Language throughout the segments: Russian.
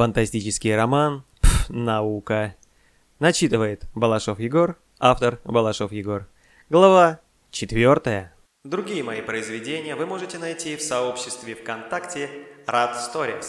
Фантастический роман, пф, наука. Начитывает Балашов Егор, автор Балашов Егор. Глава 4. Другие мои произведения вы можете найти в сообществе ВКонтакте Rad Stories.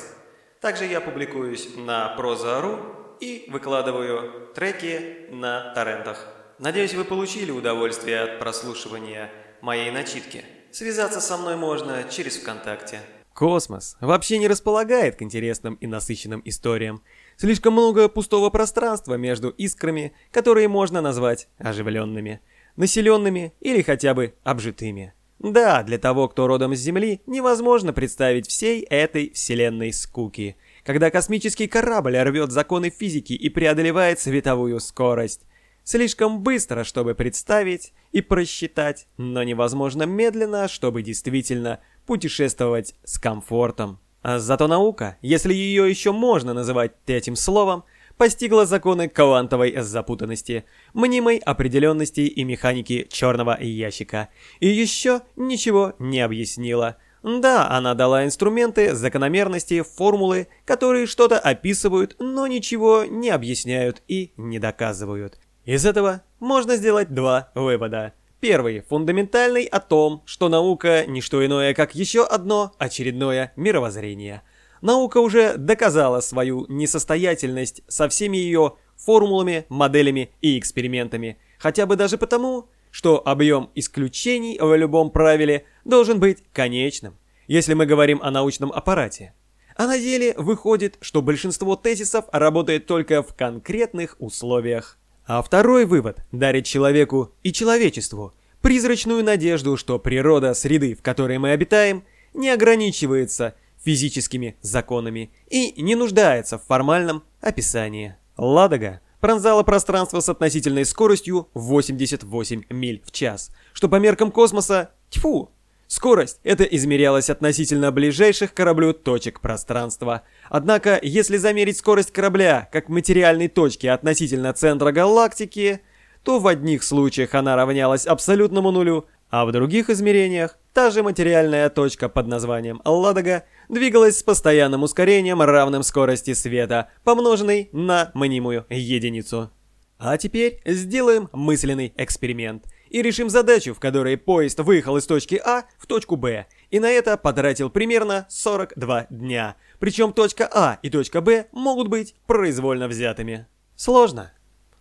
Также я публикуюсь на Проза.ру и выкладываю треки на торрентах. Надеюсь, вы получили удовольствие от прослушивания моей начитки. Связаться со мной можно через ВКонтакте. Космос вообще не располагает к интересным и насыщенным историям. Слишком много пустого пространства между искрами, которые можно назвать оживленными, населенными или хотя бы обжитыми. Да, для того, кто родом с Земли, невозможно представить всей этой вселенной скуки, когда космический корабль рвет законы физики и преодолевает световую скорость. Слишком быстро, чтобы представить и просчитать, но невозможно медленно, чтобы действительно путешествовать с комфортом. А зато наука, если ее еще можно называть этим словом, постигла законы квантовой запутанности, мнимой определенности и механики черного ящика. И еще ничего не объяснила. Да, она дала инструменты, закономерности, формулы, которые что-то описывают, но ничего не объясняют и не доказывают. Из этого можно сделать два вывода. Первый, фундаментальный о том, что наука – не что иное, как еще одно очередное мировоззрение. Наука уже доказала свою несостоятельность со всеми ее формулами, моделями и экспериментами, хотя бы даже потому, что объем исключений в любом правиле должен быть конечным, если мы говорим о научном аппарате. А на деле выходит, что большинство тезисов работает только в конкретных условиях. А второй вывод дарит человеку и человечеству призрачную надежду, что природа среды, в которой мы обитаем, не ограничивается физическими законами и не нуждается в формальном описании. Ладога пронзала пространство с относительной скоростью 88 миль в час, что по меркам космоса, тьфу, Скорость – это измерялось относительно ближайших к кораблю точек пространства. Однако, если замерить скорость корабля как материальной точки относительно центра галактики, то в одних случаях она равнялась абсолютному нулю, а в других измерениях та же материальная точка под названием Ладога двигалась с постоянным ускорением, равным скорости света, помноженной на мнимую единицу. А теперь сделаем мысленный эксперимент – и решим задачу, в которой поезд выехал из точки А в точку Б, и на это потратил примерно 42 дня. Причем точка А и точка Б могут быть произвольно взятыми. Сложно.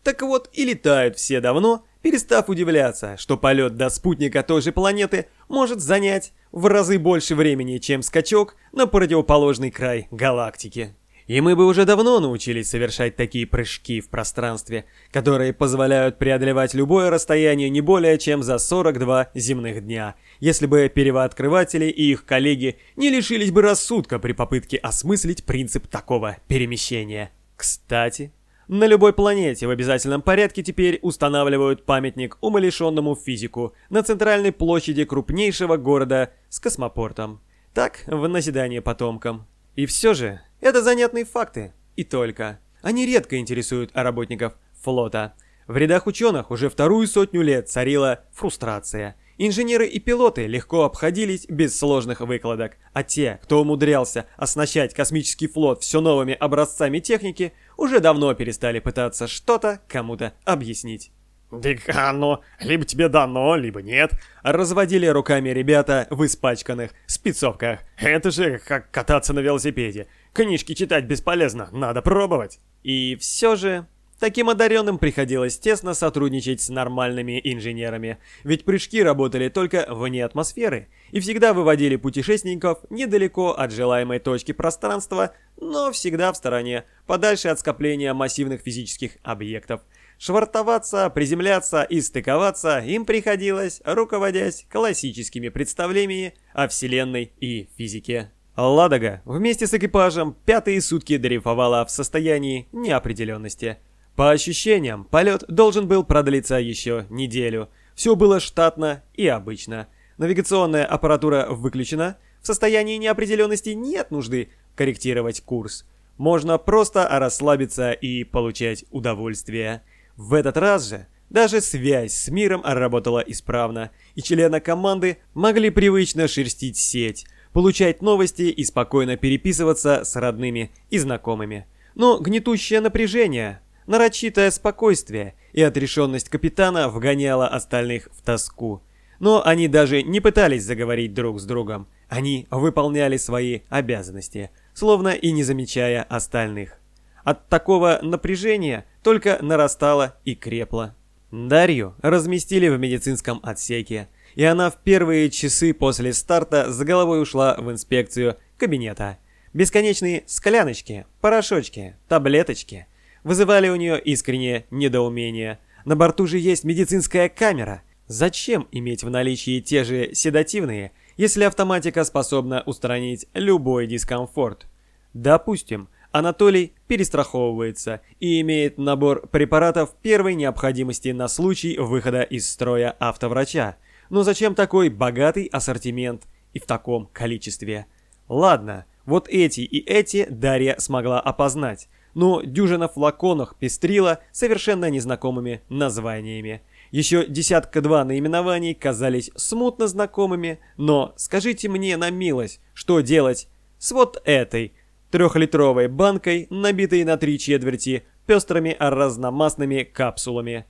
Так вот, и летают все давно, перестав удивляться, что полет до спутника той же планеты может занять в разы больше времени, чем скачок на противоположный край галактики. И мы бы уже давно научились совершать такие прыжки в пространстве, которые позволяют преодолевать любое расстояние не более чем за 42 земных дня, если бы первооткрыватели и их коллеги не лишились бы рассудка при попытке осмыслить принцип такого перемещения. Кстати, на любой планете в обязательном порядке теперь устанавливают памятник умалишенному физику на центральной площади крупнейшего города с космопортом. Так, в назидание потомкам. И все же, это занятные факты. И только. Они редко интересуют работников флота. В рядах ученых уже вторую сотню лет царила фрустрация. Инженеры и пилоты легко обходились без сложных выкладок, а те, кто умудрялся оснащать космический флот все новыми образцами техники, уже давно перестали пытаться что-то кому-то объяснить. «Так оно либо тебе дано, либо нет», — разводили руками ребята в испачканных спецовках. «Это же как кататься на велосипеде. Книжки читать бесполезно, надо пробовать». И все же... Таким одаренным приходилось тесно сотрудничать с нормальными инженерами, ведь прыжки работали только вне атмосферы и всегда выводили путешественников недалеко от желаемой точки пространства, но всегда в стороне, подальше от скопления массивных физических объектов. Швартоваться, приземляться и стыковаться им приходилось, руководясь классическими представлениями о Вселенной и физике. Ладога вместе с экипажем пятые сутки дрейфовала в состоянии неопределенности. По ощущениям, полет должен был продлиться еще неделю. Все было штатно и обычно. Навигационная аппаратура выключена, в состоянии неопределенности нет нужды корректировать курс. Можно просто расслабиться и получать удовольствие. В этот раз же даже связь с миром работала исправно, и члены команды могли привычно шерстить сеть, получать новости и спокойно переписываться с родными и знакомыми. Но гнетущее напряжение, нарочитое спокойствие и отрешенность капитана вгоняло остальных в тоску. Но они даже не пытались заговорить друг с другом. Они выполняли свои обязанности, словно и не замечая остальных. От такого напряжения только нарастало и крепло. Дарью разместили в медицинском отсеке, и она в первые часы после старта с головой ушла в инспекцию кабинета. Бесконечные скляночки, порошочки, таблеточки вызывали у нее искреннее недоумение. На борту же есть медицинская камера. Зачем иметь в наличии те же седативные, если автоматика способна устранить любой дискомфорт? Допустим, Анатолий перестраховывается и имеет набор препаратов первой необходимости на случай выхода из строя автоврача. Но зачем такой богатый ассортимент и в таком количестве? Ладно, вот эти и эти Дарья смогла опознать, но дюжина флаконов пестрила совершенно незнакомыми названиями. Еще десятка-два наименований казались смутно знакомыми, но скажите мне на милость, что делать с вот этой трехлитровой банкой, набитой на три четверти пестрыми разномастными капсулами.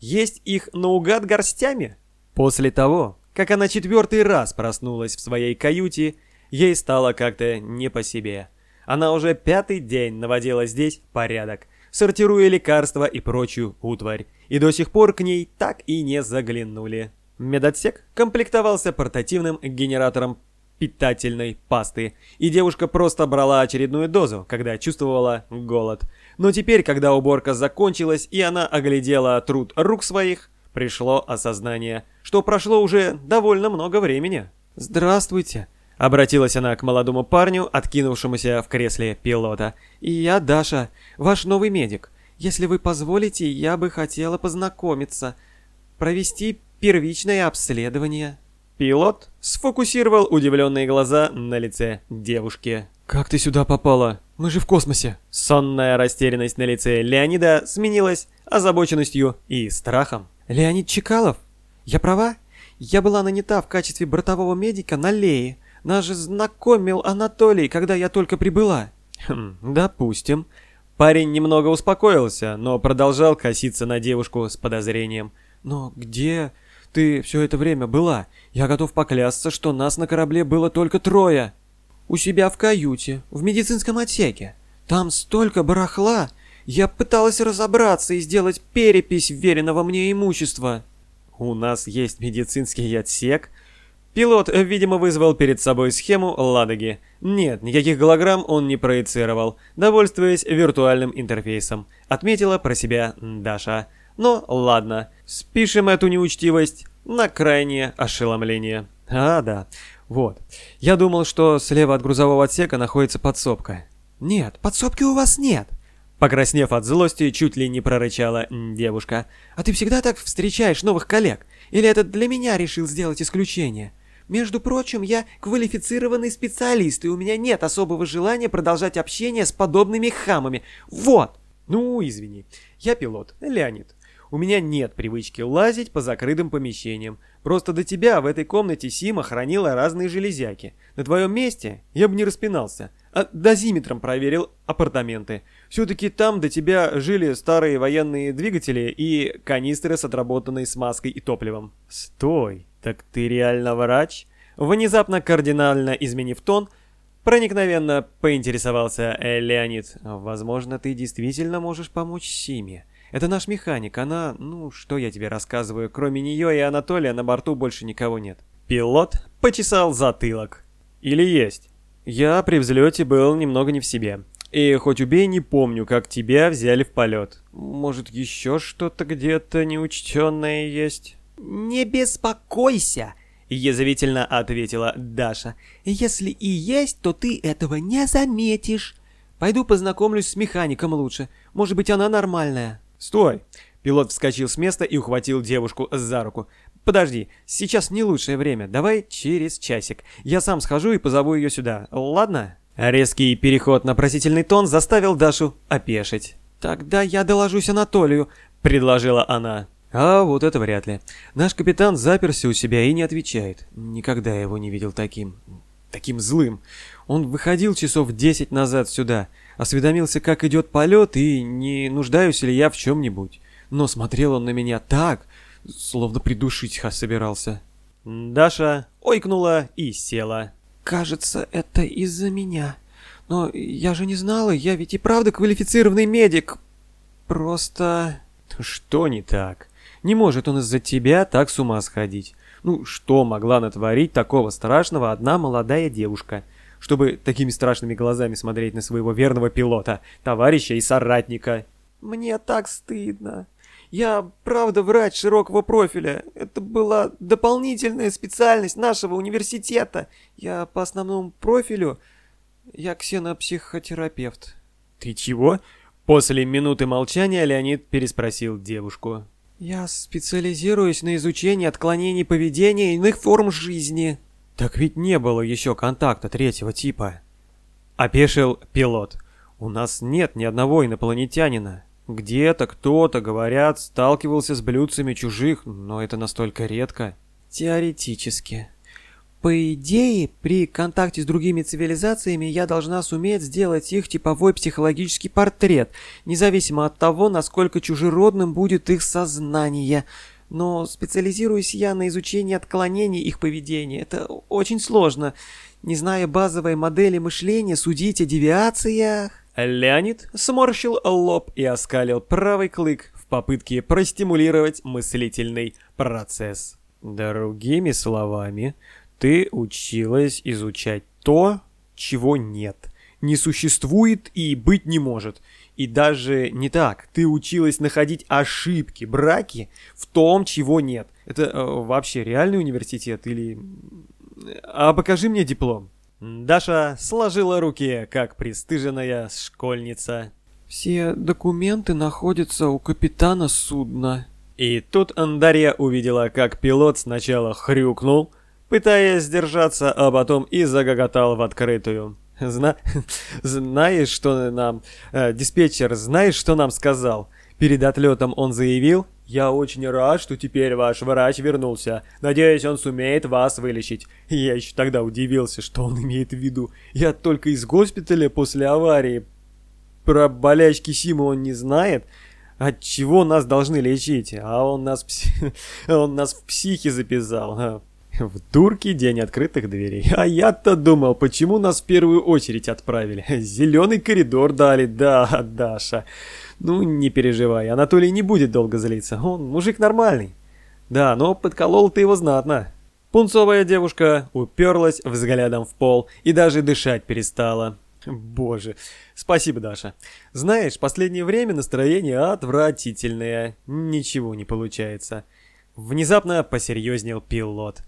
Есть их наугад горстями? После того, как она четвертый раз проснулась в своей каюте, ей стало как-то не по себе. Она уже пятый день наводила здесь порядок, сортируя лекарства и прочую утварь, и до сих пор к ней так и не заглянули. Медотсек комплектовался портативным генератором питательной пасты, и девушка просто брала очередную дозу, когда чувствовала голод. Но теперь, когда уборка закончилась и она оглядела труд рук своих, пришло осознание, что прошло уже довольно много времени. «Здравствуйте», — обратилась она к молодому парню, откинувшемуся в кресле пилота. «И я Даша, ваш новый медик. Если вы позволите, я бы хотела познакомиться, провести первичное обследование». Пилот сфокусировал удивленные глаза на лице девушки. «Как ты сюда попала? Мы же в космосе!» Сонная растерянность на лице Леонида сменилась озабоченностью и страхом. «Леонид Чекалов? Я права? Я была нанята в качестве бортового медика на Лее. Нас же знакомил Анатолий, когда я только прибыла». «Хм, допустим». Парень немного успокоился, но продолжал коситься на девушку с подозрением. «Но где...» Ты все это время была. Я готов поклясться, что нас на корабле было только трое. У себя в каюте, в медицинском отсеке. Там столько барахла. Я пыталась разобраться и сделать перепись веренного мне имущества. У нас есть медицинский отсек? Пилот, видимо, вызвал перед собой схему Ладоги. Нет, никаких голограмм он не проецировал, довольствуясь виртуальным интерфейсом. Отметила про себя Даша. Но ладно, спишем эту неучтивость на крайнее ошеломление. А, да, вот. Я думал, что слева от грузового отсека находится подсобка. Нет, подсобки у вас нет. Покраснев от злости, чуть ли не прорычала девушка. «А ты всегда так встречаешь новых коллег? Или это для меня решил сделать исключение? Между прочим, я квалифицированный специалист, и у меня нет особого желания продолжать общение с подобными хамами. Вот!» «Ну, извини, я пилот, Леонид. У меня нет привычки лазить по закрытым помещениям. Просто до тебя в этой комнате Сима хранила разные железяки. На твоем месте я бы не распинался. А дозиметром проверил апартаменты. Все-таки там до тебя жили старые военные двигатели и канистры с отработанной смазкой и топливом. Стой, так ты реально врач? Внезапно кардинально изменив тон, проникновенно поинтересовался Леонид. Возможно, ты действительно можешь помочь Симе. Это наш механик, она... Ну, что я тебе рассказываю, кроме нее и Анатолия на борту больше никого нет. Пилот почесал затылок. Или есть? Я при взлете был немного не в себе. И хоть убей, не помню, как тебя взяли в полет. Может, еще что-то где-то неучтенное есть? «Не беспокойся!» — язвительно ответила Даша. «Если и есть, то ты этого не заметишь. Пойду познакомлюсь с механиком лучше. Может быть, она нормальная». «Стой!» Пилот вскочил с места и ухватил девушку за руку. «Подожди, сейчас не лучшее время. Давай через часик. Я сам схожу и позову ее сюда. Ладно?» Резкий переход на просительный тон заставил Дашу опешить. «Тогда я доложусь Анатолию», — предложила она. «А вот это вряд ли. Наш капитан заперся у себя и не отвечает. Никогда его не видел таким. таким злым. Он выходил часов десять назад сюда, осведомился, как идет полет и не нуждаюсь ли я в чем-нибудь. Но смотрел он на меня так, словно придушить собирался. Даша ойкнула и села. «Кажется, это из-за меня. Но я же не знала, я ведь и правда квалифицированный медик. Просто...» «Что не так? Не может он из-за тебя так с ума сходить. Ну, что могла натворить такого страшного одна молодая девушка?» Чтобы такими страшными глазами смотреть на своего верного пилота, товарища и соратника. «Мне так стыдно. Я, правда, врач широкого профиля. Это была дополнительная специальность нашего университета. Я по основному профилю... Я ксенопсихотерапевт». «Ты чего?» После минуты молчания Леонид переспросил девушку. «Я специализируюсь на изучении отклонений поведения и иных форм жизни». Так ведь не было еще контакта третьего типа. Опешил пилот. У нас нет ни одного инопланетянина. Где-то кто-то, говорят, сталкивался с блюдцами чужих, но это настолько редко. Теоретически. По идее, при контакте с другими цивилизациями я должна суметь сделать их типовой психологический портрет, независимо от того, насколько чужеродным будет их сознание но специализируюсь я на изучении отклонений их поведения. Это очень сложно. Не зная базовой модели мышления, судить о девиациях... Леонид сморщил лоб и оскалил правый клык в попытке простимулировать мыслительный процесс. Другими словами, ты училась изучать то, чего нет, не существует и быть не может. И даже не так. Ты училась находить ошибки, браки в том, чего нет. Это э, вообще реальный университет или... А покажи мне диплом. Даша сложила руки, как пристыженная школьница. Все документы находятся у капитана судна. И тут Андарья увидела, как пилот сначала хрюкнул, пытаясь сдержаться, а потом и загоготал в открытую. Зна... Знаешь, что нам... Э, диспетчер, знаешь, что нам сказал? Перед отлетом он заявил, «Я очень рад, что теперь ваш врач вернулся. Надеюсь, он сумеет вас вылечить». Я еще тогда удивился, что он имеет в виду. Я только из госпиталя после аварии. Про болячки Симы он не знает. От чего нас должны лечить? А он нас, пси... он нас в психи записал. В Турке день открытых дверей. А я-то думал, почему нас в первую очередь отправили. Зеленый коридор дали, да, Даша. Ну, не переживай, Анатолий не будет долго злиться. Он мужик нормальный. Да, но подколол ты его знатно. Пунцовая девушка уперлась взглядом в пол и даже дышать перестала. Боже, спасибо, Даша. Знаешь, последнее время настроение отвратительное. Ничего не получается. Внезапно посерьезнел пилот.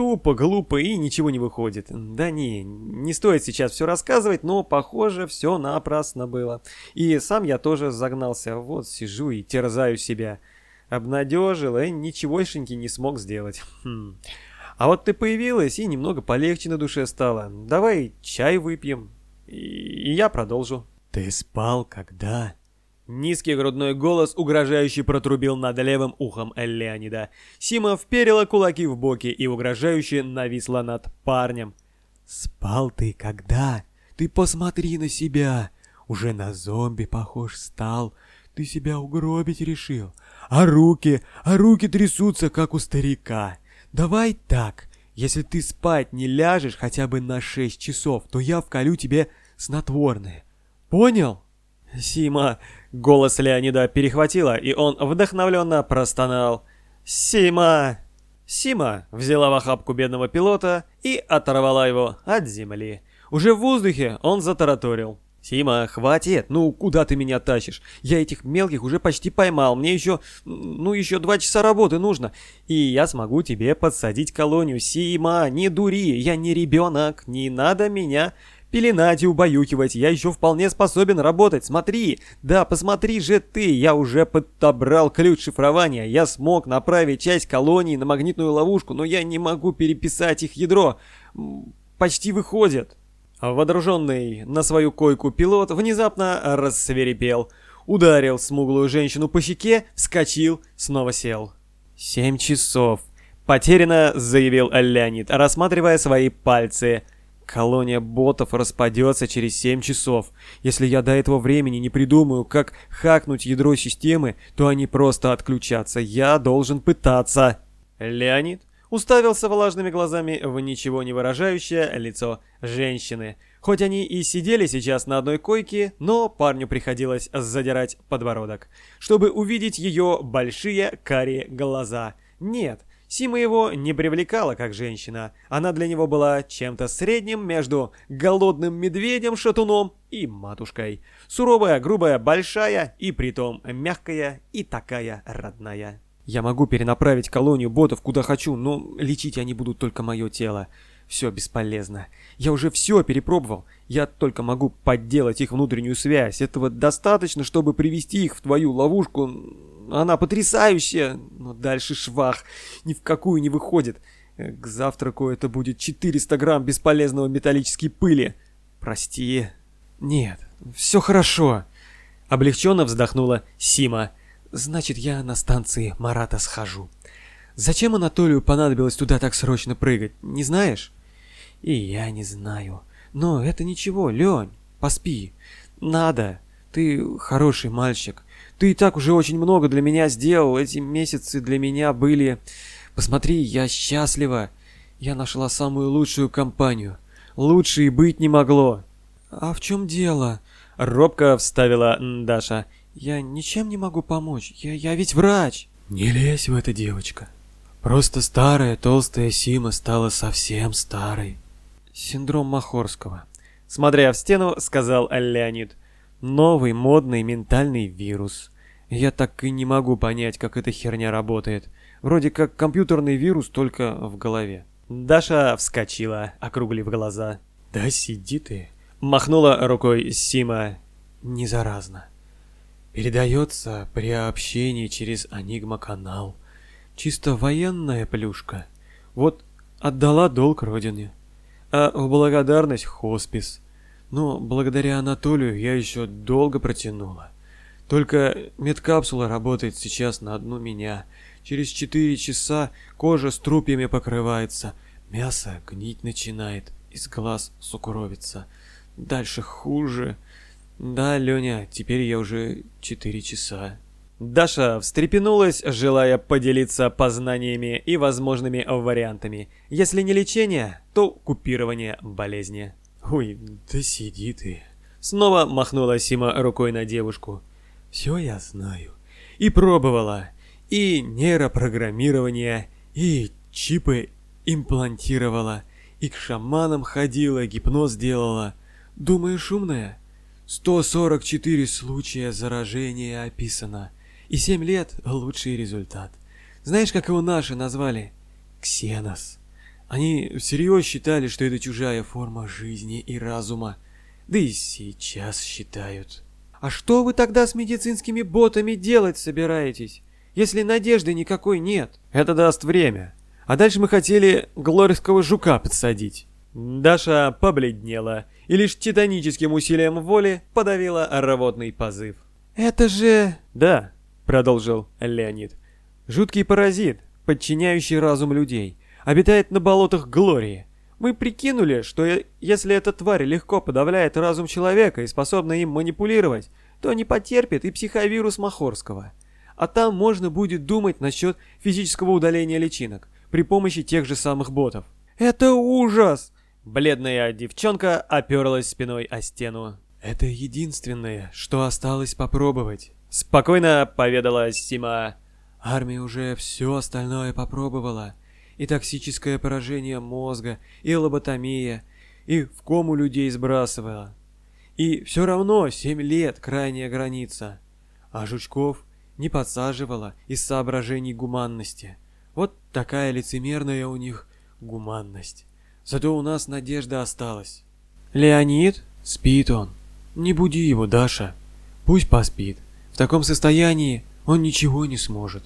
Тупо, глупо и ничего не выходит. Да не, не стоит сейчас все рассказывать, но, похоже, все напрасно было. И сам я тоже загнался. Вот сижу и терзаю себя. Обнадежил и ничегошеньки не смог сделать. Хм. А вот ты появилась, и немного полегче на душе стало. Давай чай выпьем. И, и я продолжу. Ты спал когда? Низкий грудной голос угрожающе протрубил над левым ухом Леонида. Сима вперила кулаки в боки и угрожающе нависла над парнем. «Спал ты когда? Ты посмотри на себя! Уже на зомби похож стал. Ты себя угробить решил. А руки, а руки трясутся, как у старика. Давай так, если ты спать не ляжешь хотя бы на шесть часов, то я вколю тебе снотворное. Понял?» Сима Голос Леонида перехватило, и он вдохновленно простонал. «Сима!» Сима взяла в охапку бедного пилота и оторвала его от земли. Уже в воздухе он затараторил. «Сима, хватит! Ну, куда ты меня тащишь? Я этих мелких уже почти поймал. Мне еще... Ну, еще два часа работы нужно. И я смогу тебе подсадить колонию. Сима, не дури! Я не ребенок. Не надо меня пеленать и убаюкивать. Я еще вполне способен работать. Смотри, да, посмотри же ты, я уже подобрал ключ шифрования. Я смог направить часть колонии на магнитную ловушку, но я не могу переписать их ядро. Почти выходит. Водруженный на свою койку пилот внезапно рассверепел. Ударил смуглую женщину по щеке, вскочил, снова сел. «Семь часов», — потерянно заявил Леонид, рассматривая свои пальцы. Колония ботов распадется через 7 часов. Если я до этого времени не придумаю, как хакнуть ядро системы, то они просто отключатся. Я должен пытаться. Леонид уставился влажными глазами в ничего не выражающее лицо женщины. Хоть они и сидели сейчас на одной койке, но парню приходилось задирать подбородок, чтобы увидеть ее большие карие глаза. Нет, Сима его не привлекала как женщина. Она для него была чем-то средним между голодным медведем-шатуном и матушкой. Суровая, грубая, большая и притом мягкая и такая родная. Я могу перенаправить колонию ботов куда хочу, но лечить они будут только мое тело. Все бесполезно. Я уже все перепробовал. Я только могу подделать их внутреннюю связь. Этого достаточно, чтобы привести их в твою ловушку. Она потрясающая, но дальше швах. Ни в какую не выходит. К завтраку это будет 400 грамм бесполезного металлической пыли. Прости. Нет, все хорошо. Облегченно вздохнула Сима. Значит, я на станции Марата схожу. Зачем Анатолию понадобилось туда так срочно прыгать, не знаешь? И я не знаю. Но это ничего, Лень, поспи. Надо. Ты хороший мальчик. Ты и так уже очень много для меня сделал. Эти месяцы для меня были... Посмотри, я счастлива. Я нашла самую лучшую компанию. Лучше и быть не могло. А в чем дело? Робко вставила Даша. Я ничем не могу помочь. Я, я ведь врач. Не лезь в это, девочка. Просто старая толстая Сима стала совсем старой. Синдром Махорского. Смотря в стену, сказал Леонид. Новый модный ментальный вирус. Я так и не могу понять, как эта херня работает. Вроде как компьютерный вирус, только в голове. Даша вскочила, округлив глаза. «Да сиди ты!» Махнула рукой Сима. «Не заразно. Передается при общении через Анигма-канал. Чисто военная плюшка. Вот отдала долг родине а в благодарность хоспис. Но благодаря Анатолию я еще долго протянула. Только медкапсула работает сейчас на одну меня. Через четыре часа кожа с трупьями покрывается, мясо гнить начинает, из глаз сукровится. Дальше хуже. Да, Леня, теперь я уже четыре часа. Даша встрепенулась, желая поделиться познаниями и возможными вариантами. Если не лечение, то купирование болезни. «Ой, да сиди ты!» Снова махнула Сима рукой на девушку. «Все я знаю. И пробовала. И нейропрограммирование, и чипы имплантировала, и к шаманам ходила, гипноз делала. Думаешь, умная? 144 случая заражения описано. И семь лет – лучший результат. Знаешь, как его наши назвали? Ксенос. Они всерьез считали, что это чужая форма жизни и разума. Да и сейчас считают. А что вы тогда с медицинскими ботами делать собираетесь, если надежды никакой нет? Это даст время. А дальше мы хотели глорийского жука подсадить. Даша побледнела и лишь титаническим усилием воли подавила рвотный позыв. «Это же...» «Да, продолжил Леонид. Жуткий паразит, подчиняющий разум людей, обитает на болотах Глории. Мы прикинули, что если эта тварь легко подавляет разум человека и способна им манипулировать, то не потерпит и психовирус Махорского. А там можно будет думать насчет физического удаления личинок при помощи тех же самых ботов. «Это ужас!» Бледная девчонка оперлась спиной о стену. «Это единственное, что осталось попробовать». Спокойно поведала Сима. Армия уже все остальное попробовала. И токсическое поражение мозга, и лоботомия, и в кому людей сбрасывала. И все равно семь лет крайняя граница. А жучков не подсаживала из соображений гуманности. Вот такая лицемерная у них гуманность. Зато у нас надежда осталась. Леонид? Спит он. Не буди его, Даша. Пусть поспит. В таком состоянии он ничего не сможет.